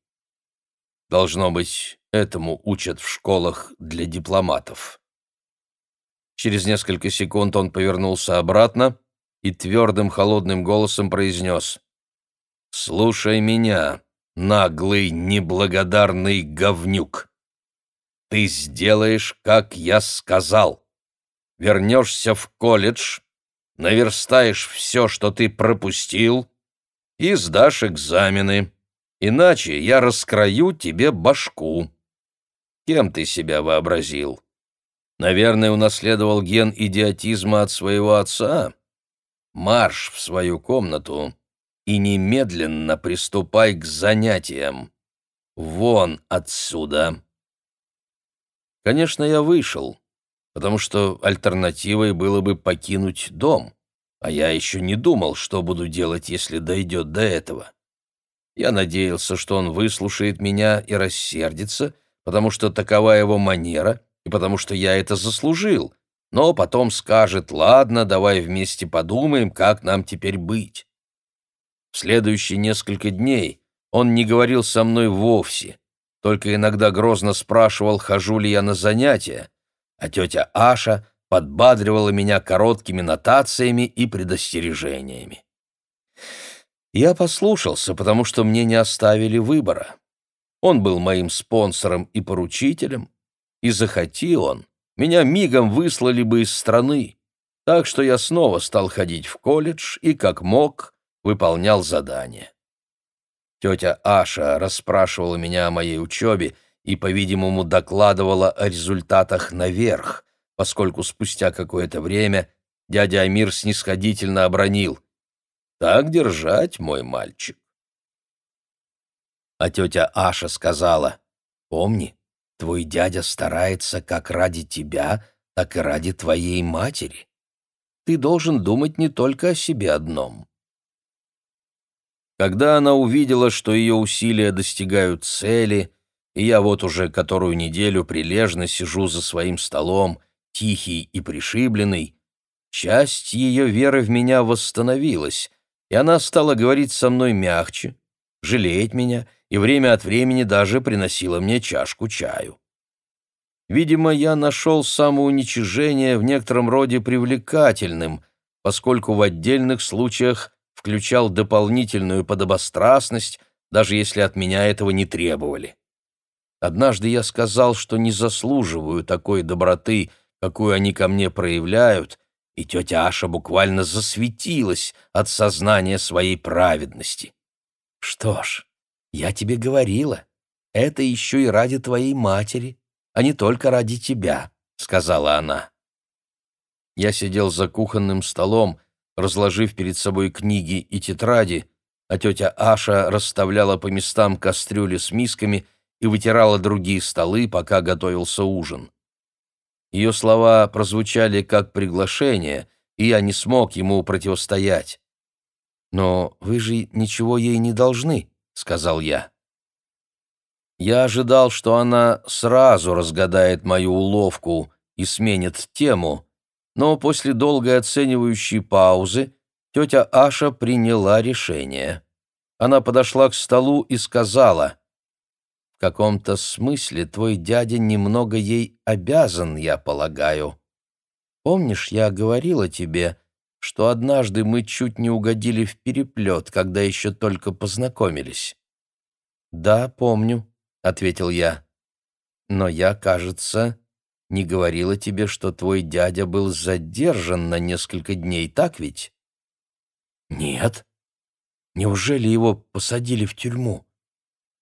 Должно быть, этому учат в школах для дипломатов. Через несколько секунд он повернулся обратно и твердым холодным голосом произнес «Слушай меня, наглый, неблагодарный говнюк. Ты сделаешь, как я сказал. Вернешься в колледж, наверстаешь все, что ты пропустил, и сдашь экзамены. Иначе я раскрою тебе башку. Кем ты себя вообразил? Наверное, унаследовал ген идиотизма от своего отца. Марш в свою комнату и немедленно приступай к занятиям. Вон отсюда!» Конечно, я вышел, потому что альтернативой было бы покинуть дом, а я еще не думал, что буду делать, если дойдет до этого. Я надеялся, что он выслушает меня и рассердится, потому что такова его манера и потому что я это заслужил, но потом скажет «Ладно, давай вместе подумаем, как нам теперь быть». В следующие несколько дней он не говорил со мной вовсе, только иногда грозно спрашивал, хожу ли я на занятия, а тетя Аша подбадривала меня короткими нотациями и предостережениями. Я послушался, потому что мне не оставили выбора. Он был моим спонсором и поручителем, и захоти он, меня мигом выслали бы из страны, так что я снова стал ходить в колледж и, как мог, выполнял задания. Тетя Аша расспрашивала меня о моей учебе и, по-видимому, докладывала о результатах наверх, поскольку спустя какое-то время дядя Амир снисходительно обронил «Так держать, мой мальчик». А тетя Аша сказала «Помни, твой дядя старается как ради тебя, так и ради твоей матери. Ты должен думать не только о себе одном». Когда она увидела, что ее усилия достигают цели, и я вот уже которую неделю прилежно сижу за своим столом, тихий и пришибленный, часть ее веры в меня восстановилась, и она стала говорить со мной мягче, жалеть меня и время от времени даже приносила мне чашку чаю. Видимо, я нашел самоуничижение в некотором роде привлекательным, поскольку в отдельных случаях включал дополнительную подобострастность, даже если от меня этого не требовали. Однажды я сказал, что не заслуживаю такой доброты, какую они ко мне проявляют, и тетя Аша буквально засветилась от сознания своей праведности. «Что ж, я тебе говорила, это еще и ради твоей матери, а не только ради тебя», — сказала она. Я сидел за кухонным столом, разложив перед собой книги и тетради, а тетя Аша расставляла по местам кастрюли с мисками и вытирала другие столы, пока готовился ужин. Ее слова прозвучали как приглашение, и я не смог ему противостоять. «Но вы же ничего ей не должны», — сказал я. Я ожидал, что она сразу разгадает мою уловку и сменит тему, но после долгой оценивающей паузы тетя Аша приняла решение. Она подошла к столу и сказала, в каком-то смысле твой дядя немного ей обязан, я полагаю. Помнишь, я говорила тебе, что однажды мы чуть не угодили в переплет, когда еще только познакомились?» «Да, помню», — ответил я. «Но я, кажется, не говорила тебе, что твой дядя был задержан на несколько дней, так ведь?» «Нет. Неужели его посадили в тюрьму?»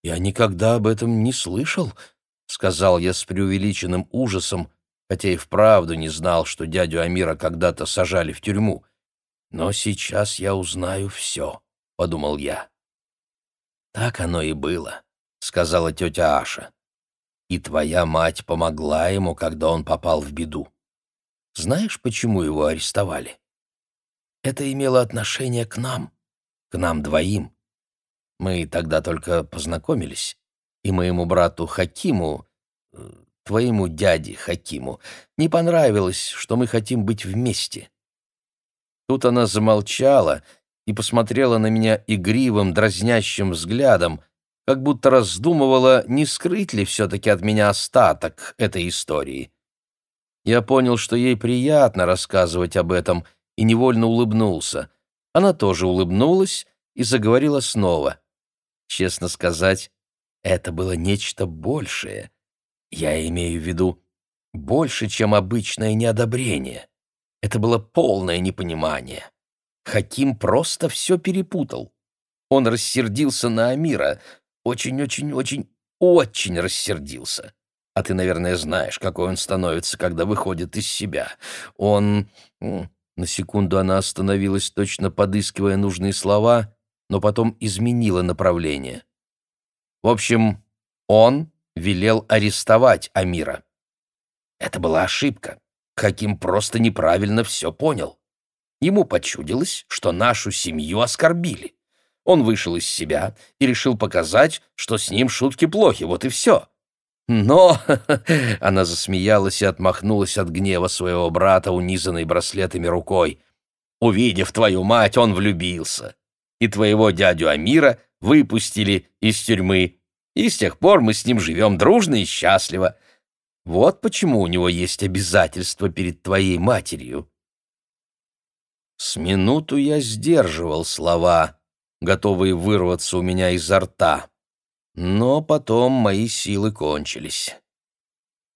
«Я никогда об этом не слышал», — сказал я с преувеличенным ужасом, хотя и вправду не знал, что дядю Амира когда-то сажали в тюрьму. «Но сейчас я узнаю все», — подумал я. «Так оно и было», — сказала тетя Аша. «И твоя мать помогла ему, когда он попал в беду. Знаешь, почему его арестовали? Это имело отношение к нам, к нам двоим. Мы тогда только познакомились, и моему брату Хакиму, э, твоему дяде Хакиму, не понравилось, что мы хотим быть вместе. Тут она замолчала и посмотрела на меня игривым, дразнящим взглядом, как будто раздумывала, не скрыть ли все-таки от меня остаток этой истории. Я понял, что ей приятно рассказывать об этом, и невольно улыбнулся. Она тоже улыбнулась и заговорила снова. Честно сказать, это было нечто большее. Я имею в виду больше, чем обычное неодобрение. Это было полное непонимание. Хаким просто все перепутал. Он рассердился на Амира. Очень-очень-очень-очень рассердился. А ты, наверное, знаешь, какой он становится, когда выходит из себя. Он... На секунду она остановилась, точно подыскивая нужные слова, но потом изменила направление. В общем, он велел арестовать Амира. Это была ошибка. Хаким просто неправильно все понял. Ему почудилось, что нашу семью оскорбили. Он вышел из себя и решил показать, что с ним шутки плохи, вот и все. Но она засмеялась и отмахнулась от гнева своего брата, унизанной браслетами рукой. Увидев твою мать, он влюбился. И твоего дядю Амира выпустили из тюрьмы. И с тех пор мы с ним живем дружно и счастливо. Вот почему у него есть обязательства перед твоей матерью. С минуту я сдерживал слова, готовые вырваться у меня изо рта. Но потом мои силы кончились.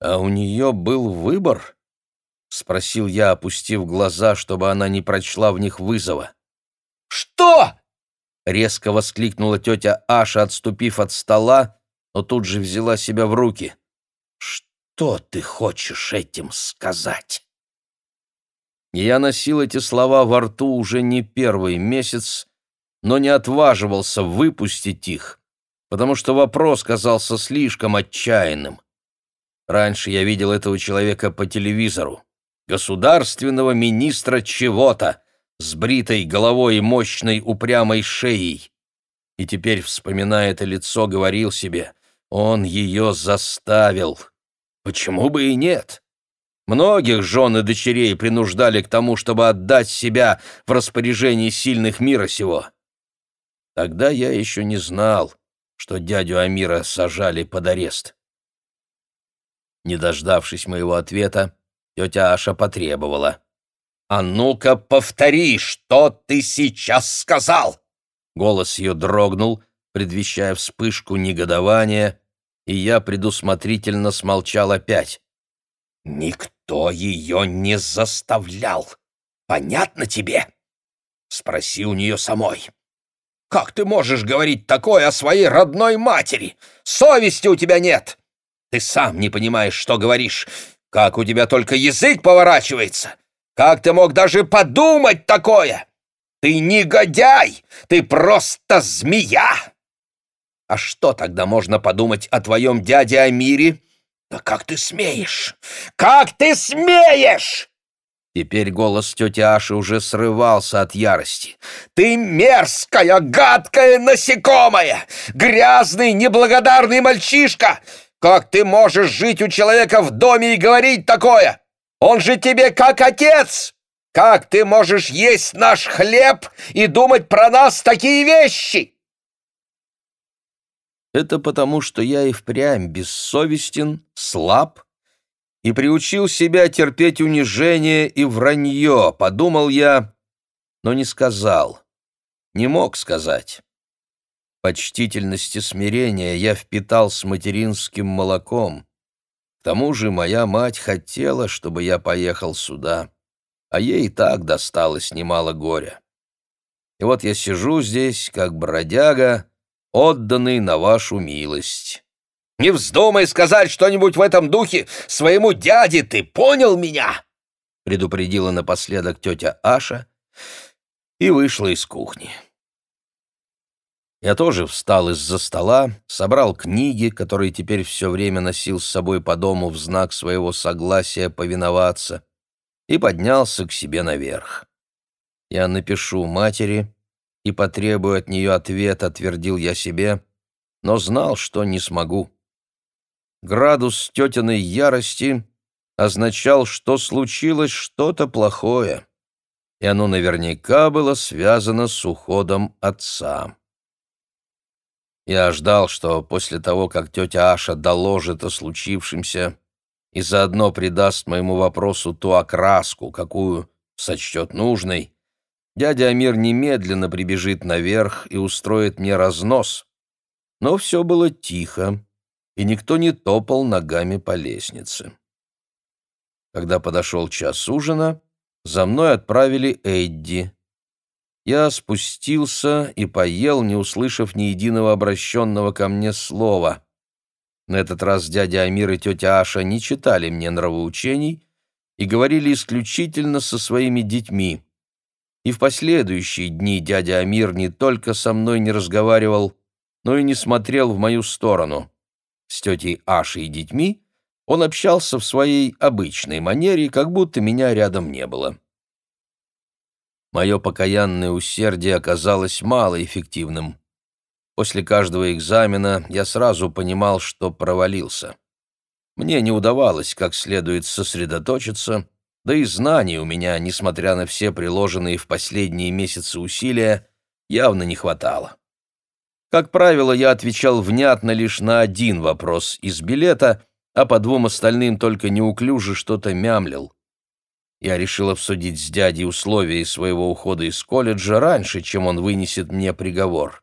«А у нее был выбор?» — спросил я, опустив глаза, чтобы она не прочла в них вызова. «Что?» — резко воскликнула тетя Аша, отступив от стола, но тут же взяла себя в руки. «Что ты хочешь этим сказать?» Я носил эти слова во рту уже не первый месяц, но не отваживался выпустить их, потому что вопрос казался слишком отчаянным. Раньше я видел этого человека по телевизору, государственного министра чего-то, с бритой головой и мощной упрямой шеей. И теперь, вспоминая это лицо, говорил себе, он ее заставил. Почему бы и нет? Многих жен и дочерей принуждали к тому, чтобы отдать себя в распоряжение сильных мира сего. Тогда я еще не знал, что дядю Амира сажали под арест. Не дождавшись моего ответа, тетя Аша потребовала. «А ну-ка повтори, что ты сейчас сказал!» Голос ее дрогнул, предвещая вспышку негодования, и я предусмотрительно смолчал опять. «Никто ее не заставлял. Понятно тебе?» Спроси у нее самой. «Как ты можешь говорить такое о своей родной матери? Совести у тебя нет! Ты сам не понимаешь, что говоришь. Как у тебя только язык поворачивается! Как ты мог даже подумать такое? Ты негодяй! Ты просто змея!» «А что тогда можно подумать о твоем дяде Амире?» «Да как ты смеешь? Как ты смеешь?» Теперь голос тети Аши уже срывался от ярости. «Ты мерзкая, гадкая насекомая! Грязный, неблагодарный мальчишка! Как ты можешь жить у человека в доме и говорить такое? Он же тебе как отец! Как ты можешь есть наш хлеб и думать про нас такие вещи?» Это потому, что я и впрямь бессовестен, слаб и приучил себя терпеть унижение и вранье, подумал я, но не сказал, не мог сказать. Почтительность и смирение я впитал с материнским молоком. К тому же моя мать хотела, чтобы я поехал сюда, а ей и так досталось немало горя. И вот я сижу здесь, как бродяга, отданный на вашу милость. Не вздумай сказать что-нибудь в этом духе своему дяде, ты понял меня?» предупредила напоследок тетя Аша и вышла из кухни. Я тоже встал из-за стола, собрал книги, которые теперь все время носил с собой по дому в знак своего согласия повиноваться, и поднялся к себе наверх. Я напишу матери, и потребую от нее ответа, твердил я себе, но знал, что не смогу. Градус тетиной ярости означал, что случилось что-то плохое, и оно наверняка было связано с уходом отца. Я ждал, что после того, как тетя Аша доложит о случившемся и заодно придаст моему вопросу ту окраску, какую сочтет нужной, Дядя Амир немедленно прибежит наверх и устроит мне разнос. Но все было тихо, и никто не топал ногами по лестнице. Когда подошел час ужина, за мной отправили Эдди. Я спустился и поел, не услышав ни единого обращенного ко мне слова. На этот раз дядя Амир и тетя Аша не читали мне нравоучений и говорили исключительно со своими детьми. И в последующие дни дядя Амир не только со мной не разговаривал, но и не смотрел в мою сторону. С тетей Ашей и детьми он общался в своей обычной манере, как будто меня рядом не было. Мое покаянное усердие оказалось малоэффективным. После каждого экзамена я сразу понимал, что провалился. Мне не удавалось как следует сосредоточиться, да и знаний у меня, несмотря на все приложенные в последние месяцы усилия, явно не хватало. Как правило, я отвечал внятно лишь на один вопрос из билета, а по двум остальным только неуклюже что-то мямлил. Я решил обсудить с дядей условия своего ухода из колледжа раньше, чем он вынесет мне приговор.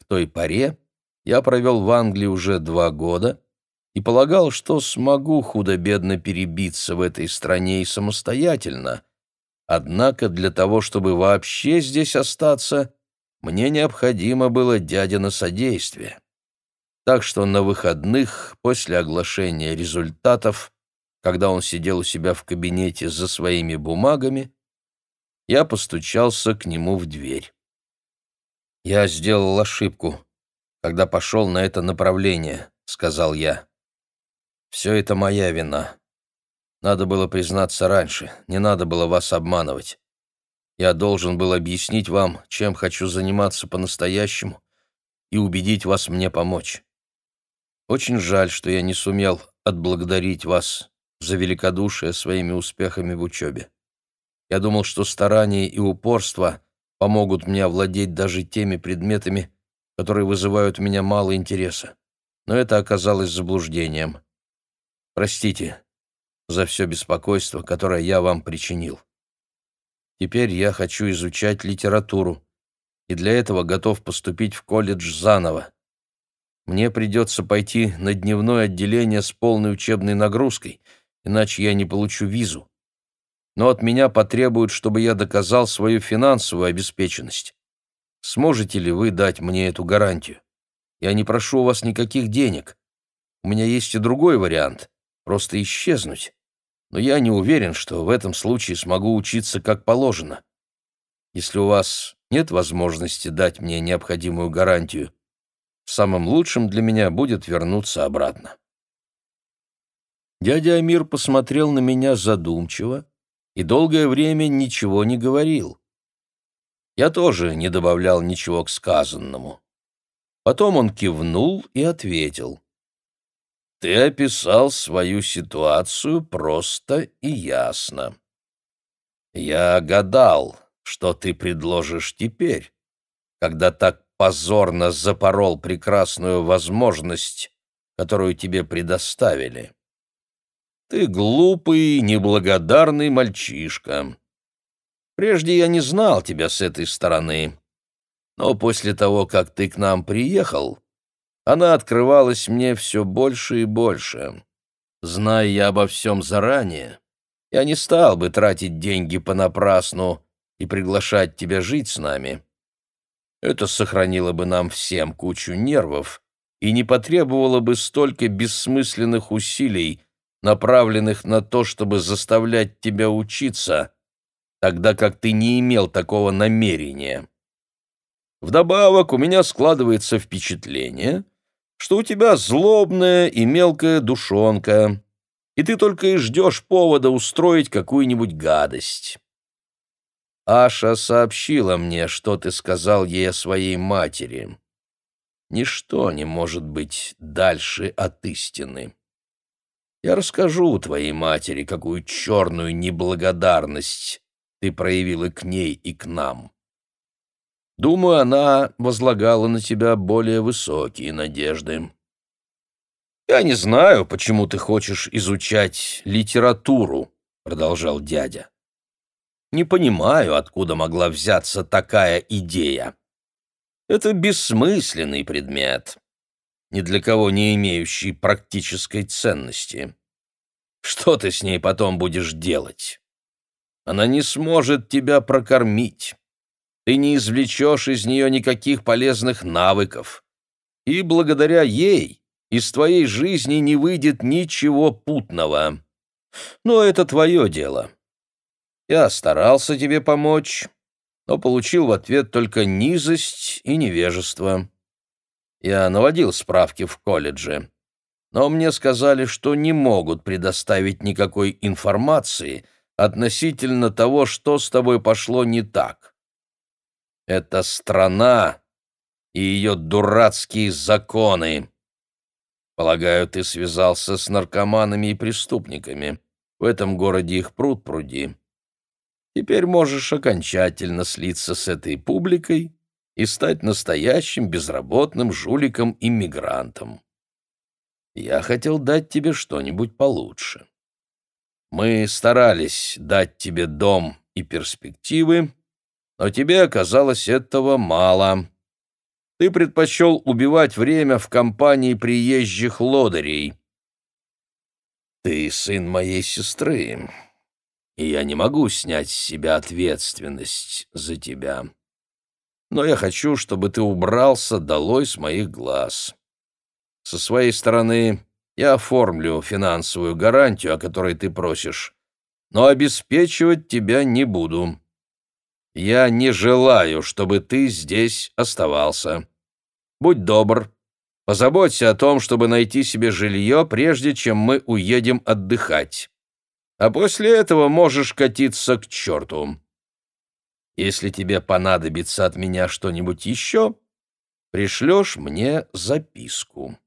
В той поре я провел в Англии уже два года и полагал, что смогу худо-бедно перебиться в этой стране и самостоятельно. Однако для того, чтобы вообще здесь остаться, мне необходимо было дядино содействие. Так что на выходных, после оглашения результатов, когда он сидел у себя в кабинете за своими бумагами, я постучался к нему в дверь. «Я сделал ошибку, когда пошел на это направление», — сказал я. «Все это моя вина. Надо было признаться раньше, не надо было вас обманывать. Я должен был объяснить вам, чем хочу заниматься по-настоящему, и убедить вас мне помочь. Очень жаль, что я не сумел отблагодарить вас за великодушие своими успехами в учебе. Я думал, что старание и упорство помогут мне овладеть даже теми предметами, которые вызывают у меня мало интереса. Но это оказалось заблуждением. Простите за все беспокойство, которое я вам причинил. Теперь я хочу изучать литературу, и для этого готов поступить в колледж заново. Мне придется пойти на дневное отделение с полной учебной нагрузкой, иначе я не получу визу. Но от меня потребуют, чтобы я доказал свою финансовую обеспеченность. Сможете ли вы дать мне эту гарантию? Я не прошу у вас никаких денег. У меня есть и другой вариант — просто исчезнуть но я не уверен, что в этом случае смогу учиться как положено. Если у вас нет возможности дать мне необходимую гарантию, самым лучшим для меня будет вернуться обратно. Дядя Амир посмотрел на меня задумчиво и долгое время ничего не говорил. Я тоже не добавлял ничего к сказанному. Потом он кивнул и ответил. Ты описал свою ситуацию просто и ясно. Я гадал, что ты предложишь теперь, когда так позорно запорол прекрасную возможность, которую тебе предоставили. Ты глупый, неблагодарный мальчишка. Прежде я не знал тебя с этой стороны, но после того, как ты к нам приехал, она открывалась мне все больше и больше. Зная я обо всем заранее, я не стал бы тратить деньги понапрасну и приглашать тебя жить с нами. Это сохранило бы нам всем кучу нервов и не потребовало бы столько бессмысленных усилий, направленных на то, чтобы заставлять тебя учиться, тогда как ты не имел такого намерения. Вдобавок у меня складывается впечатление — что у тебя злобная и мелкая душонка, и ты только и ждешь повода устроить какую-нибудь гадость. Аша сообщила мне, что ты сказал ей о своей матери. Ничто не может быть дальше от истины. Я расскажу твоей матери, какую черную неблагодарность ты проявила к ней и к нам. Думаю, она возлагала на тебя более высокие надежды. «Я не знаю, почему ты хочешь изучать литературу», — продолжал дядя. «Не понимаю, откуда могла взяться такая идея. Это бессмысленный предмет, ни для кого не имеющий практической ценности. Что ты с ней потом будешь делать? Она не сможет тебя прокормить» ты не извлечешь из нее никаких полезных навыков. И благодаря ей из твоей жизни не выйдет ничего путного. Но это твое дело. Я старался тебе помочь, но получил в ответ только низость и невежество. Я наводил справки в колледже, но мне сказали, что не могут предоставить никакой информации относительно того, что с тобой пошло не так. Это страна и ее дурацкие законы. Полагаю, ты связался с наркоманами и преступниками. В этом городе их пруд пруди. Теперь можешь окончательно слиться с этой публикой и стать настоящим безработным жуликом-иммигрантом. Я хотел дать тебе что-нибудь получше. Мы старались дать тебе дом и перспективы, но тебе оказалось этого мало. Ты предпочел убивать время в компании приезжих лодырей. Ты сын моей сестры, и я не могу снять с себя ответственность за тебя. Но я хочу, чтобы ты убрался долой с моих глаз. Со своей стороны я оформлю финансовую гарантию, о которой ты просишь, но обеспечивать тебя не буду. Я не желаю, чтобы ты здесь оставался. Будь добр, позаботься о том, чтобы найти себе жилье, прежде чем мы уедем отдыхать. А после этого можешь катиться к черту. Если тебе понадобится от меня что-нибудь еще, пришлешь мне записку».